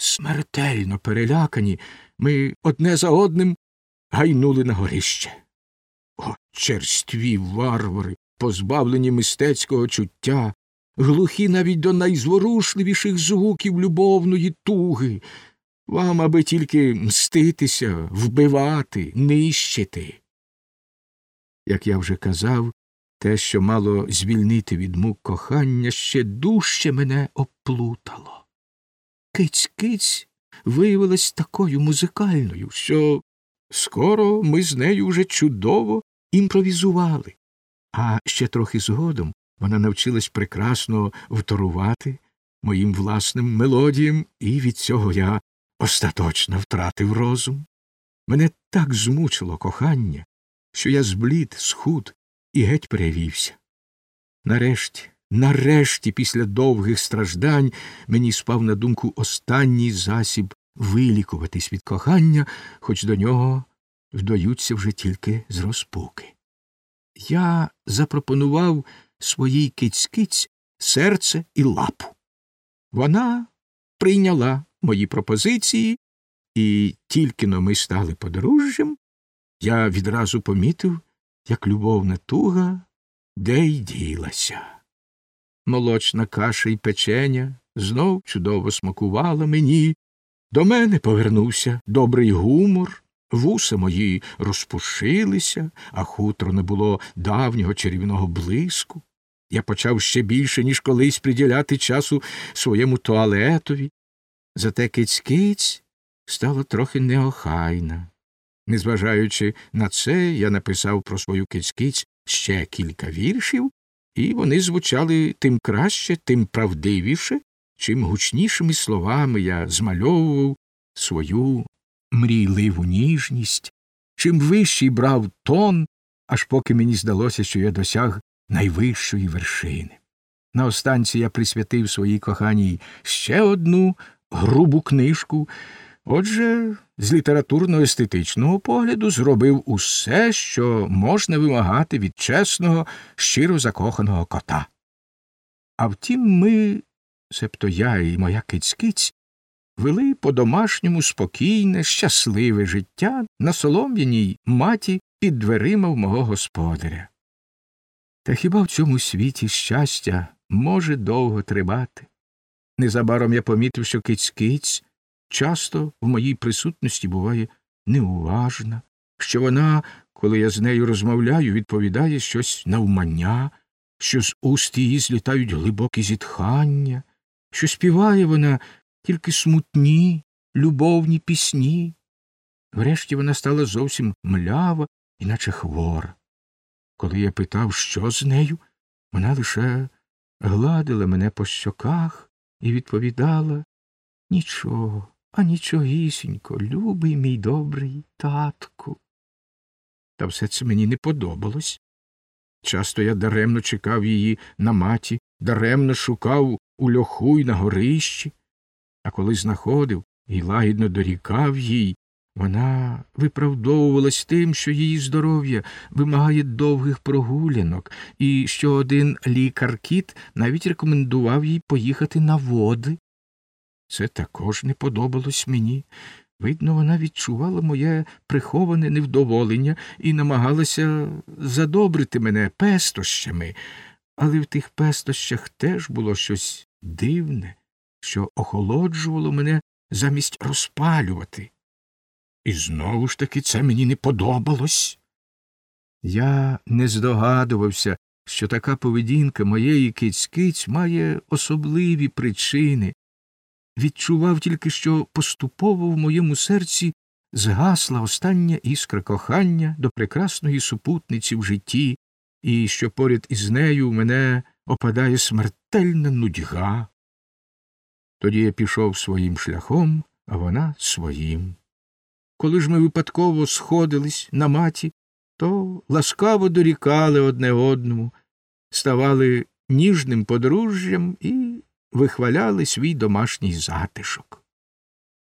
Смертельно перелякані, ми одне за одним гайнули на горище. О, черстві варвари, позбавлені мистецького чуття, глухі навіть до найзворушливіших звуків любовної туги, вам аби тільки мститися, вбивати, нищити. Як я вже казав, те, що мало звільнити від мук кохання, ще дужче мене оплутало. Киць киць виявилась такою музикальною, що скоро ми з нею вже чудово імпровізували, а ще трохи згодом вона навчилась прекрасно вторувати моїм власним мелодіям, і від цього я остаточно втратив розум. Мене так змучило кохання, що я зблід, схуд і геть перевівся. Нарешті, нарешті, після довгих страждань, мені спав на думку останній засіб вилікуватись від кохання, хоч до нього вдаються вже тільки з розпуки. Я запропонував своїй киць-киць серце і лапу. Вона прийняла мої пропозиції, і тільки но ми стали подружжям, я відразу помітив, як любовна туга де й ділася. Молочна каша й печеня знов чудово смакувала мені. До мене повернувся добрий гумор, вуса мої розпушилися, а хутро не було давнього чарівного блиску. Я почав ще більше, ніж колись приділяти часу своєму туалетові. Зате киць-киць стала трохи неохайна. Незважаючи на це, я написав про свою киць-киць ще кілька віршів, і вони звучали тим краще, тим правдивіше, чим гучнішими словами я змальовував свою мрійливу ніжність, чим вищий брав тон, аж поки мені здалося, що я досяг найвищої вершини. На останці я присвятив своїй коханій ще одну грубу книжку, отже, з літературно естетичного погляду зробив усе, що можна вимагати від чесного, щиро закоханого кота. А втім, ми, себто я і моя кицькиць, вели по домашньому спокійне, щасливе життя на солом'яній маті під дверима в мого господаря. Та хіба в цьому світі щастя може довго тривати? Незабаром я помітив, що киць-киць часто в моїй присутності буває неуважна, що вона, коли я з нею розмовляю, відповідає щось навмання, що з уст її злітають глибокі зітхання, що співає вона тільки смутні, любовні пісні. Врешті вона стала зовсім млява, іначе хвора. Коли я питав, що з нею, вона лише гладила мене по щоках і відповідала Нічого, а нічогісінько, любий мій добрий татку. Та все це мені не подобалось. Часто я даремно чекав її на маті, даремно шукав у льоху й на горищі, а коли знаходив і лагідно дорікав їй, вона виправдовувалась тим, що її здоров'я вимагає довгих прогулянок, і що один лікар кіт навіть рекомендував їй поїхати на води. Це також не подобалось мені. Видно, вона відчувала моє приховане невдоволення і намагалася задобрити мене пестощами, але в тих пестощах теж було щось дивне, що охолоджувало мене замість розпалювати. І знову ж таки це мені не подобалось. Я не здогадувався, що така поведінка моєї киць-киць має особливі причини, відчував тільки, що поступово в моєму серці згасла остання іскра кохання до прекрасної супутниці в житті, і що поряд із нею мене опадає смертельна нудьга. Тоді я пішов своїм шляхом, а вона своїм. Коли ж ми випадково сходились на маті, то ласкаво дорікали одне одному, ставали ніжним подружжям і вихваляли свій домашній затишок.